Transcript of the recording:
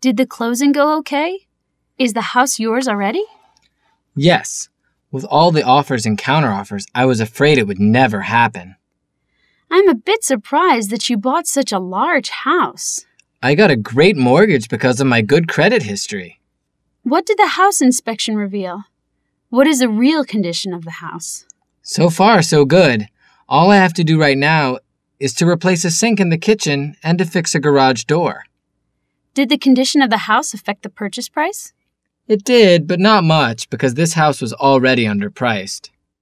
Did the closing go okay? Is the house yours already? Yes. With all the offers and counteroffers, I was afraid it would never happen. I'm a bit surprised that you bought such a large house. I got a great mortgage because of my good credit history. What did the house inspection reveal? What is the real condition of the house? So far, so good. All I have to do right now is to replace a sink in the kitchen and to fix a garage door. Did the condition of the house affect the purchase price? It did, but not much because this house was already underpriced.